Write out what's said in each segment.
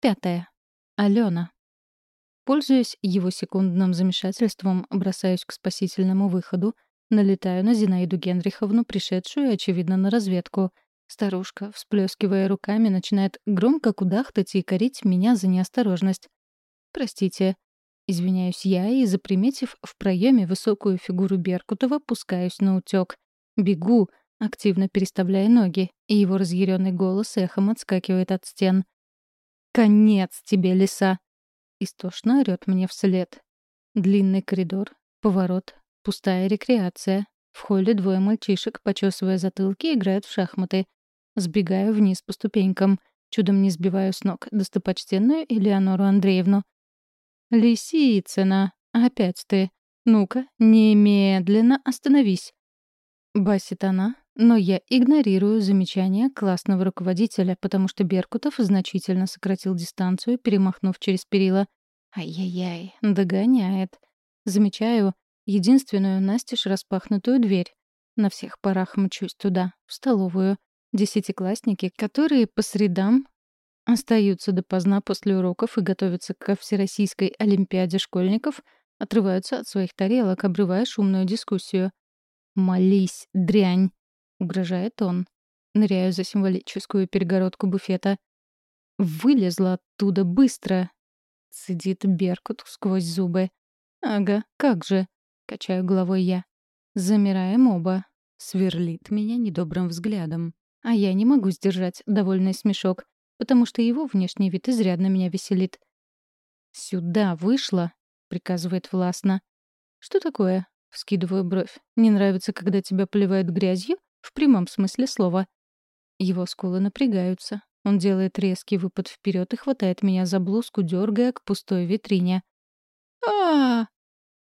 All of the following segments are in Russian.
Пятое. Алена. Пользуясь его секундным замешательством, бросаюсь к спасительному выходу, налетаю на Зинаиду Генриховну, пришедшую, очевидно, на разведку. Старушка, всплескивая руками, начинает громко кудахтать и корить меня за неосторожность. «Простите». Извиняюсь я и, заприметив в проеме высокую фигуру Беркутова, пускаюсь на утёк. Бегу, активно переставляя ноги, и его разъяренный голос эхом отскакивает от стен. «Конец тебе, лиса!» Истошно орёт мне вслед. Длинный коридор, поворот, пустая рекреация. В холле двое мальчишек, почесывая затылки, играют в шахматы. Сбегаю вниз по ступенькам. Чудом не сбиваю с ног достопочтенную Элеонору Андреевну. «Лисицына, опять ты. Ну-ка, немедленно остановись!» Басит она, но я игнорирую замечание классного руководителя, потому что Беркутов значительно сократил дистанцию, перемахнув через перила. Ай-яй-яй, догоняет. Замечаю единственную настежь распахнутую дверь. На всех парах мчусь туда, в столовую. Десятиклассники, которые по средам остаются допоздна после уроков и готовятся ко Всероссийской Олимпиаде школьников, отрываются от своих тарелок, обрывая шумную дискуссию. «Молись, дрянь!» — угрожает он. Ныряю за символическую перегородку буфета. «Вылезла оттуда быстро!» — цедит Беркут сквозь зубы. «Ага, как же!» — качаю головой я. Замираем оба. Сверлит меня недобрым взглядом. А я не могу сдержать довольный смешок, потому что его внешний вид изрядно меня веселит. «Сюда вышла!» — приказывает властно. «Что такое?» — вскидываю бровь. «Не нравится, когда тебя поливают грязью?» В прямом смысле слова. Его скулы напрягаются. Он делает резкий выпад вперед и хватает меня за блузку, дергая к пустой витрине. а,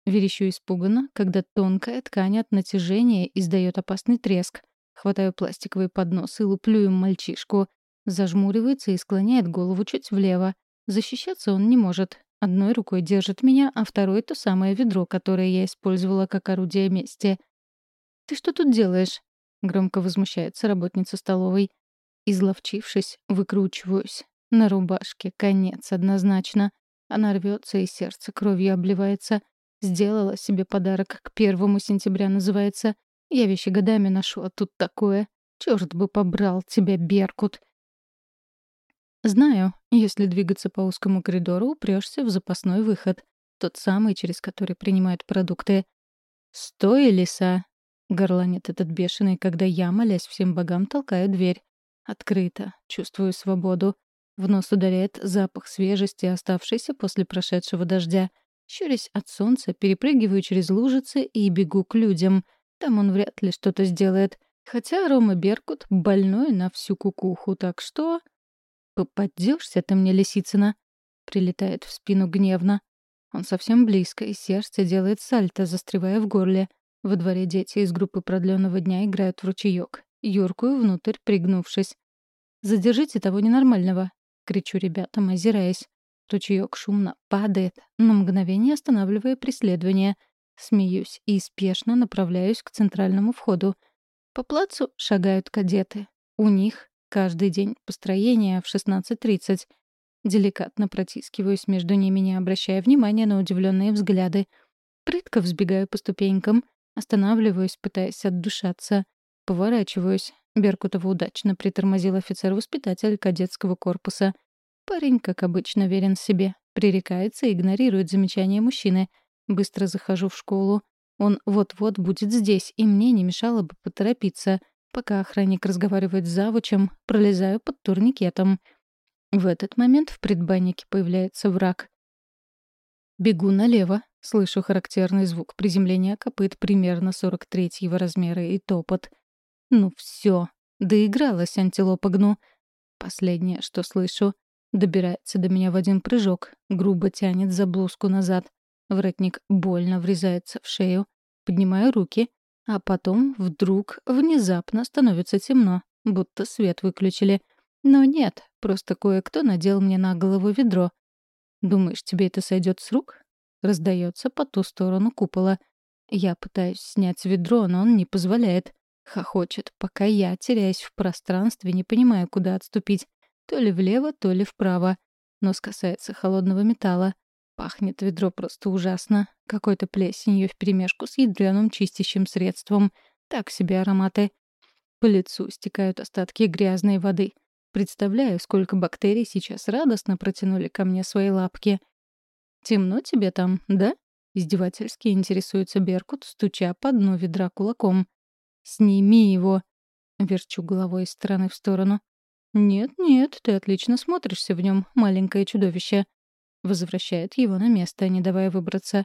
Верещу испуганно, когда тонкая ткань от натяжения издает опасный треск. Хватаю пластиковый поднос и луплю им мальчишку. Зажмуривается и склоняет голову чуть влево. Защищаться он не может. Одной рукой держит меня, а второй — то самое ведро, которое я использовала как орудие мести. «Ты что тут делаешь?» — громко возмущается работница столовой. Изловчившись, выкручиваюсь. На рубашке конец однозначно. Она рвется и сердце кровью обливается. Сделала себе подарок к первому сентября, называется. Я вещи годами ношу, а тут такое. Чёрт бы побрал тебя, Беркут. Знаю, если двигаться по узкому коридору, упрёшься в запасной выход. Тот самый, через который принимают продукты. «Стой, лиса!» Горланит этот бешеный, когда я, молясь всем богам, толкаю дверь. Открыто. Чувствую свободу. В нос ударяет запах свежести, оставшийся после прошедшего дождя. Щурясь от солнца, перепрыгиваю через лужицы и бегу к людям. Там он вряд ли что-то сделает. Хотя Рома Беркут больной на всю кукуху, так что... «Попадёшься ты мне, Лисицына!» Прилетает в спину гневно. Он совсем близко, и сердце делает сальто, застревая в горле. Во дворе дети из группы продленного дня играют в ручеёк. Юркую внутрь, пригнувшись. «Задержите того ненормального!» — кричу ребятам, озираясь. Ручеёк шумно падает, на мгновение останавливая преследование. Смеюсь и спешно направляюсь к центральному входу. По плацу шагают кадеты. У них каждый день построение в 16.30. Деликатно протискиваюсь между ними, не обращая внимания на удивленные взгляды. Прытко взбегаю по ступенькам, Останавливаюсь, пытаясь отдушаться. Поворачиваюсь. Беркутова удачно притормозил офицер-воспитатель кадетского корпуса. Парень, как обычно, верен себе. Пререкается и игнорирует замечания мужчины. Быстро захожу в школу. Он вот-вот будет здесь, и мне не мешало бы поторопиться. Пока охранник разговаривает с завучем, пролезаю под турникетом. В этот момент в предбаннике появляется враг. Бегу налево, слышу характерный звук приземления копыт примерно 43-го размера и топот. Ну все, доигралась антилопа гну. Последнее, что слышу, добирается до меня в один прыжок, грубо тянет за блузку назад. Воротник больно врезается в шею. Поднимаю руки, а потом вдруг внезапно становится темно, будто свет выключили. Но нет, просто кое-кто надел мне на голову ведро. «Думаешь, тебе это сойдет с рук?» Раздается по ту сторону купола. Я пытаюсь снять ведро, но он не позволяет. Хохочет, пока я, теряясь в пространстве, не понимаю, куда отступить. То ли влево, то ли вправо. Нос касается холодного металла. Пахнет ведро просто ужасно. Какой-то плесенью вперемешку с ядреным чистящим средством. Так себе ароматы. По лицу стекают остатки грязной воды. Представляю, сколько бактерий сейчас радостно протянули ко мне свои лапки. «Темно тебе там, да?» — издевательски интересуется Беркут, стуча по дну ведра кулаком. «Сними его!» — верчу головой из стороны в сторону. «Нет-нет, ты отлично смотришься в нем, маленькое чудовище», Возвращает его на место, не давая выбраться.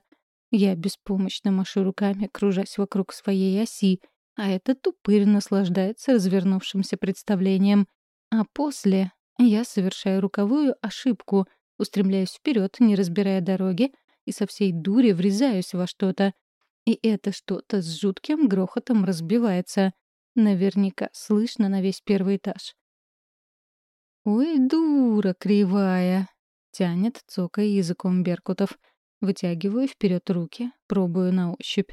Я беспомощно машу руками, кружась вокруг своей оси, а этот упырь наслаждается развернувшимся представлением. А после я совершаю руковую ошибку, устремляюсь вперед, не разбирая дороги, и со всей дури врезаюсь во что-то. И это что-то с жутким грохотом разбивается. Наверняка слышно на весь первый этаж. «Ой, дура кривая!» Тянет, цокая языком Беркутов. Вытягиваю вперед руки, пробую на ощупь.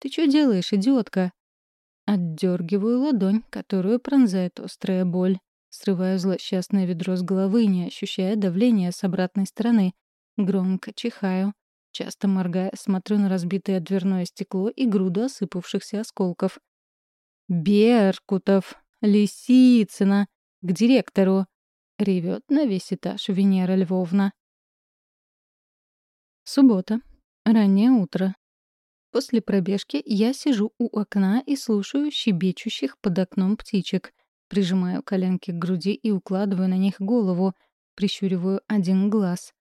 «Ты что делаешь, идиотка?» Отдергиваю ладонь, которую пронзает острая боль. Срываю злосчастное ведро с головы, не ощущая давления с обратной стороны. Громко чихаю. Часто моргая, смотрю на разбитое дверное стекло и груду осыпавшихся осколков. «Беркутов! Лисицына! К директору!» Ревет на весь этаж Венера Львовна. Суббота. Раннее утро. После пробежки я сижу у окна и слушаю щебечущих под окном птичек. Прижимаю коленки к груди и укладываю на них голову. Прищуриваю один глаз.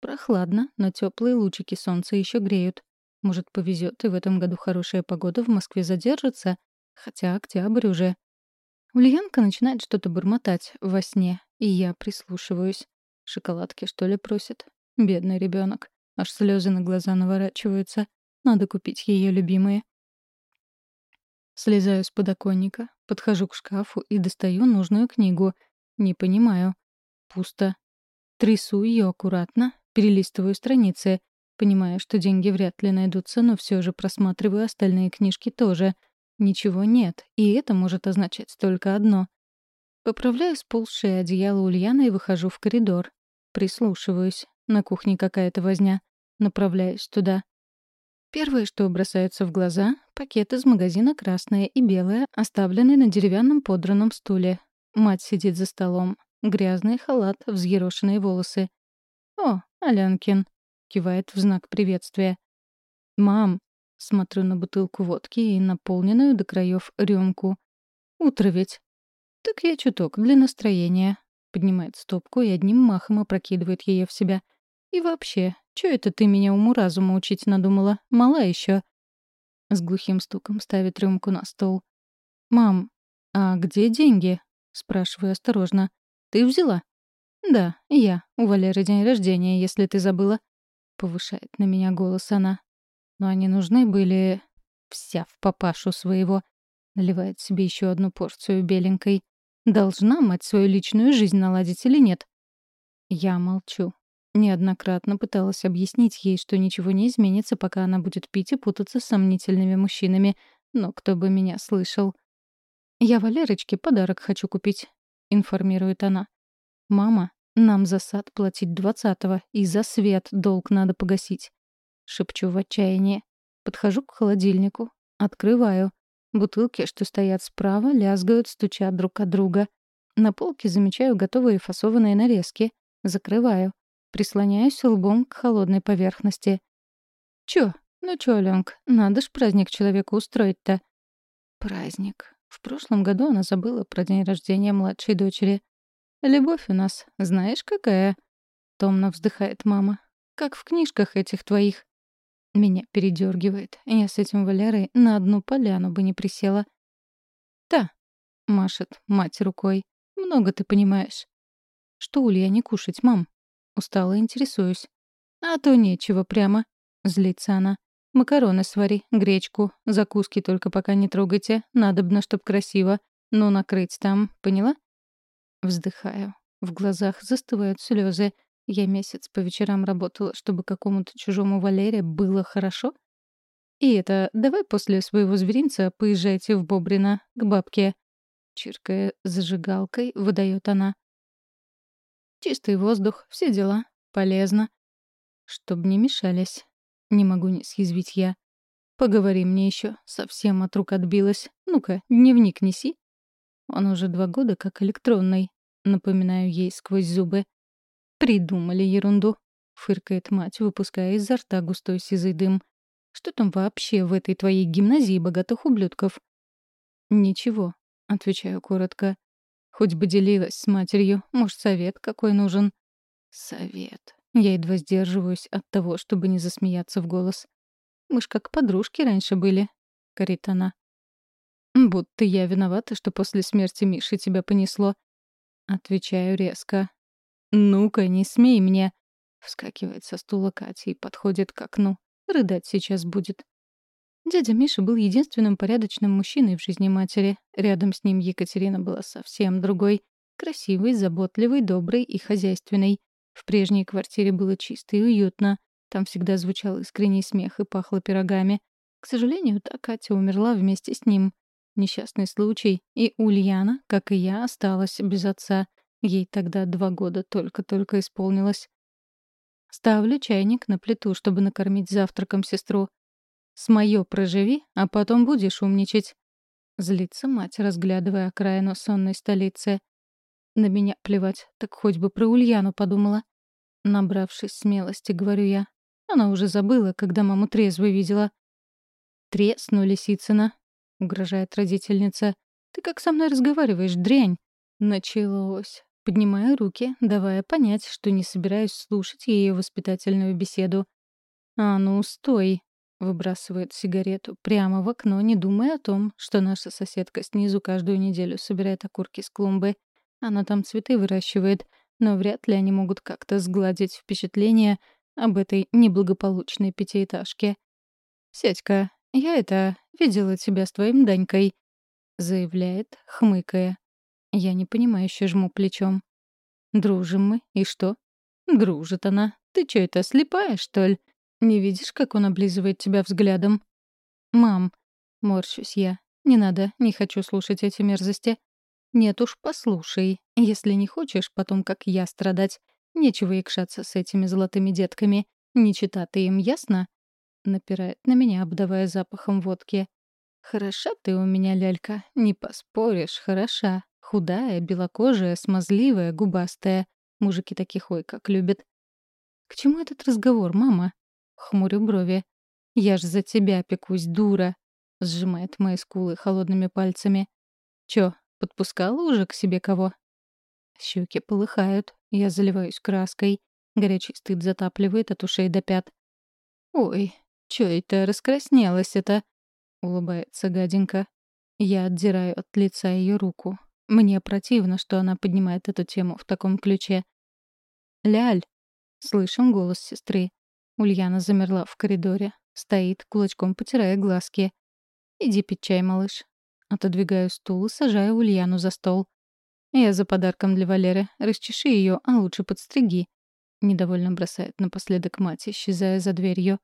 Прохладно, но теплые лучики солнца еще греют. Может, повезет, и в этом году хорошая погода в Москве задержится, хотя октябрь уже. Ульянка начинает что-то бормотать во сне, и я прислушиваюсь. Шоколадки, что ли, просит? Бедный ребенок. Аж слезы на глаза наворачиваются. Надо купить ее любимые. Слезаю с подоконника, подхожу к шкафу и достаю нужную книгу. Не понимаю. Пусто. Трясу ее аккуратно, перелистываю страницы. Понимаю, что деньги вряд ли найдутся, но все же просматриваю остальные книжки тоже. Ничего нет, и это может означать только одно. Поправляю сползшее одеяло Ульяна и выхожу в коридор. Прислушиваюсь. На кухне какая-то возня. Направляюсь туда. Первое, что бросается в глаза — пакет из магазина «Красное» и «Белое», оставленный на деревянном подранном стуле. Мать сидит за столом. Грязный халат, взъерошенные волосы. «О, Алянкин!» — кивает в знак приветствия. «Мам!» — смотрю на бутылку водки и наполненную до краев рюмку. «Утро ведь!» «Так я чуток, для настроения». Поднимает стопку и одним махом опрокидывает ее в себя. «И вообще, что это ты меня уму-разуму учить надумала? Мала еще. С глухим стуком ставит рюмку на стол. «Мам, а где деньги?» — спрашиваю осторожно. «Ты взяла?» «Да, я. У Валеры день рождения, если ты забыла». Повышает на меня голос она. Но они нужны были... Вся в папашу своего. Наливает себе еще одну порцию беленькой. Должна мать свою личную жизнь наладить или нет? Я молчу. Неоднократно пыталась объяснить ей, что ничего не изменится, пока она будет пить и путаться с сомнительными мужчинами. Но кто бы меня слышал? «Я Валерочке подарок хочу купить», — информирует она. «Мама, нам за сад платить двадцатого, и за свет долг надо погасить». Шепчу в отчаянии. Подхожу к холодильнику, открываю. Бутылки, что стоят справа, лязгают, стучат друг от друга. На полке замечаю готовые фасованные нарезки. Закрываю. Прислоняюсь лбом к холодной поверхности. «Чё? Ну чё, Алёнка, надо ж праздник человеку устроить-то». Праздник. В прошлом году она забыла про день рождения младшей дочери. «Любовь у нас, знаешь, какая?» Томно вздыхает мама. «Как в книжках этих твоих». Меня передергивает. Я с этим Валерой на одну поляну бы не присела. «Да», — машет мать рукой, — «много ты понимаешь». «Что, Улья, не кушать, мам?» Устало интересуюсь. «А то нечего прямо», — злится она. «Макароны свари, гречку, закуски только пока не трогайте, надобно, чтоб красиво. Ну, накрыть там, поняла?» Вздыхаю. В глазах застывают слезы. Я месяц по вечерам работала, чтобы какому-то чужому Валере было хорошо. И это, давай после своего зверинца поезжайте в Бобрина, к бабке. Чиркая зажигалкой, выдает она. Чистый воздух, все дела. Полезно. Чтоб не мешались. Не могу не съязвить я. Поговори мне еще. Совсем от рук отбилась. Ну-ка, дневник неси. Он уже два года как электронный. Напоминаю ей сквозь зубы. Придумали ерунду. Фыркает мать, выпуская изо рта густой сизый дым. Что там вообще в этой твоей гимназии богатых ублюдков? Ничего, отвечаю коротко. Хоть бы делилась с матерью, может, совет какой нужен. Совет. Я едва сдерживаюсь от того, чтобы не засмеяться в голос. Мы ж как подружки раньше были, — корит она. Будто я виновата, что после смерти Миши тебя понесло. Отвечаю резко. «Ну-ка, не смей мне!» Вскакивает со стула Катя и подходит к окну. Рыдать сейчас будет. Дядя Миша был единственным порядочным мужчиной в жизни матери. Рядом с ним Екатерина была совсем другой. Красивой, заботливой, доброй и хозяйственной. В прежней квартире было чисто и уютно. Там всегда звучал искренний смех и пахло пирогами. К сожалению, та Катя умерла вместе с ним. Несчастный случай. И Ульяна, как и я, осталась без отца. Ей тогда два года только-только исполнилось. Ставлю чайник на плиту, чтобы накормить завтраком сестру. С моё проживи, а потом будешь умничать. Злится мать, разглядывая окраину сонной столицы. На меня плевать, так хоть бы про Ульяну подумала. Набравшись смелости, говорю я. Она уже забыла, когда маму трезвой видела. «Тресну, Лисицына», — угрожает родительница. «Ты как со мной разговариваешь, дрянь?» Началось. Поднимаю руки, давая понять, что не собираюсь слушать ее воспитательную беседу. «А ну, стой!» Выбрасывает сигарету прямо в окно, не думая о том, что наша соседка снизу каждую неделю собирает окурки с клумбы. Она там цветы выращивает, но вряд ли они могут как-то сгладить впечатление об этой неблагополучной пятиэтажке. «Сядька, я это, видела тебя с твоим Данькой», — заявляет, хмыкая. Я непонимающе жму плечом. «Дружим мы, и что?» «Дружит она. Ты чё это, слепая, что ли? Не видишь, как он облизывает тебя взглядом? «Мам», — морщусь я, — «не надо, не хочу слушать эти мерзости». «Нет уж, послушай. Если не хочешь потом, как я, страдать, нечего икшаться с этими золотыми детками. Не чита ты им, ясно?» Напирает на меня, обдавая запахом водки. «Хороша ты у меня, лялька, не поспоришь, хороша. Худая, белокожая, смазливая, губастая. Мужики таких ой как любят. К чему этот разговор, мама? Хмурю брови. «Я ж за тебя пекусь, дура!» — сжимает мои скулы холодными пальцами. «Чё, подпускала уже к себе кого?» Щеки полыхают, я заливаюсь краской. Горячий стыд затапливает от ушей до пят. «Ой, чё это раскраснелась это?» — улыбается гаденька. Я отдираю от лица ее руку. Мне противно, что она поднимает эту тему в таком ключе. «Ляль!» — слышим голос сестры. Ульяна замерла в коридоре. Стоит, кулачком потирая глазки. «Иди пить чай, малыш». Отодвигаю стул и сажаю Ульяну за стол. «Я за подарком для Валеры. Расчеши ее, а лучше подстриги». Недовольно бросает напоследок мать, исчезая за дверью.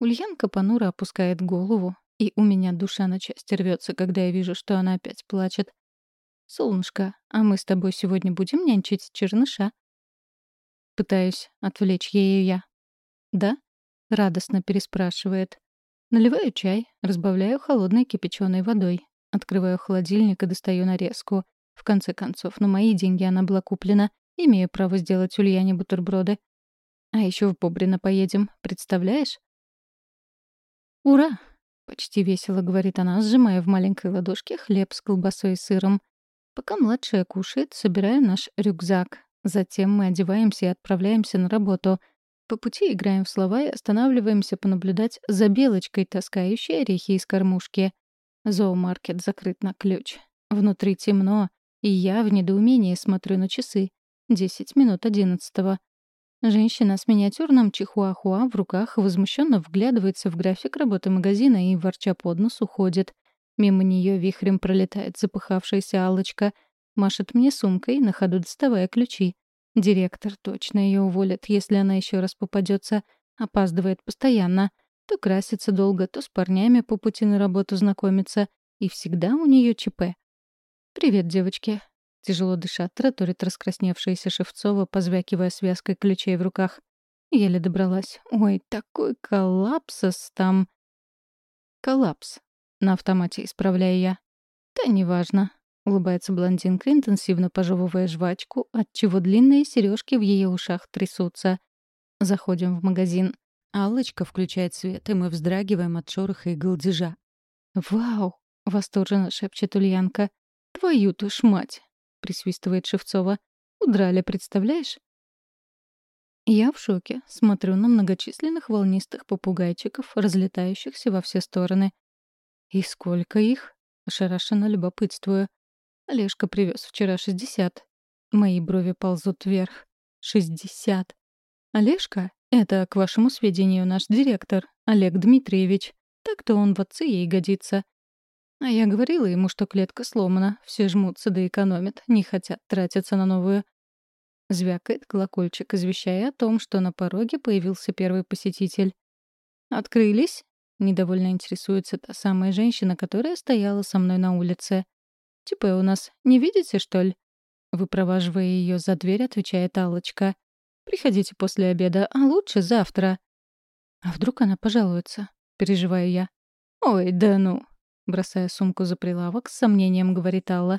Ульянка понуро опускает голову, и у меня душа на части рвется, когда я вижу, что она опять плачет. «Солнышко, а мы с тобой сегодня будем нянчить черныша?» Пытаюсь отвлечь ее я. «Да?» — радостно переспрашивает. Наливаю чай, разбавляю холодной кипяченой водой. Открываю холодильник и достаю нарезку. В конце концов, на мои деньги она была куплена. Имею право сделать Ульяне бутерброды. А еще в Бобрина поедем, представляешь? «Ура!» — почти весело говорит она, сжимая в маленькой ладошке хлеб с колбасой и сыром. Пока младшая кушает, собираю наш рюкзак. Затем мы одеваемся и отправляемся на работу — по пути играем в слова и останавливаемся понаблюдать за белочкой, таскающей орехи из кормушки. Зоомаркет закрыт на ключ. Внутри темно, и я в недоумении смотрю на часы. Десять минут одиннадцатого. Женщина с миниатюрным чихуахуа в руках возмущенно вглядывается в график работы магазина и, ворча под нос, уходит. Мимо нее вихрем пролетает запыхавшаяся алочка машет мне сумкой, на ходу доставая ключи. Директор точно ее уволит, если она еще раз попадется. Опаздывает постоянно. То красится долго, то с парнями по пути на работу знакомится. И всегда у нее ЧП. «Привет, девочки». Тяжело дыша, тараторит раскрасневшаяся Шевцова, позвякивая связкой ключей в руках. Еле добралась. Ой, такой коллапсос там. Коллапс. На автомате исправляю я. Да неважно. Улыбается блондинка, интенсивно пожевывая жвачку, отчего длинные сережки в ее ушах трясутся. Заходим в магазин. Аллочка включает свет, и мы вздрагиваем от шороха и голдежа. «Вау!» — восторженно шепчет Ульянка. «Твою-то ж мать!» — присвистывает Шевцова. «Удрали, представляешь?» Я в шоке, смотрю на многочисленных волнистых попугайчиков, разлетающихся во все стороны. «И сколько их?» — ошарашенно любопытствую. Олежка привез вчера шестьдесят. Мои брови ползут вверх. Шестьдесят. Олежка — это, к вашему сведению, наш директор, Олег Дмитриевич. Так-то он в отцы ей годится. А я говорила ему, что клетка сломана, все жмутся да экономят, не хотят тратиться на новую. Звякает колокольчик, извещая о том, что на пороге появился первый посетитель. «Открылись?» — недовольно интересуется та самая женщина, которая стояла со мной на улице. ЧП у нас. Не видите, что ли?» Выпроваживая ее за дверь, отвечает Аллочка. «Приходите после обеда, а лучше завтра». «А вдруг она пожалуется?» — переживаю я. «Ой, да ну!» — бросая сумку за прилавок, с сомнением говорит Алла.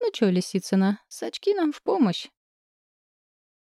«Ну чё, Лисицына, сачки нам в помощь.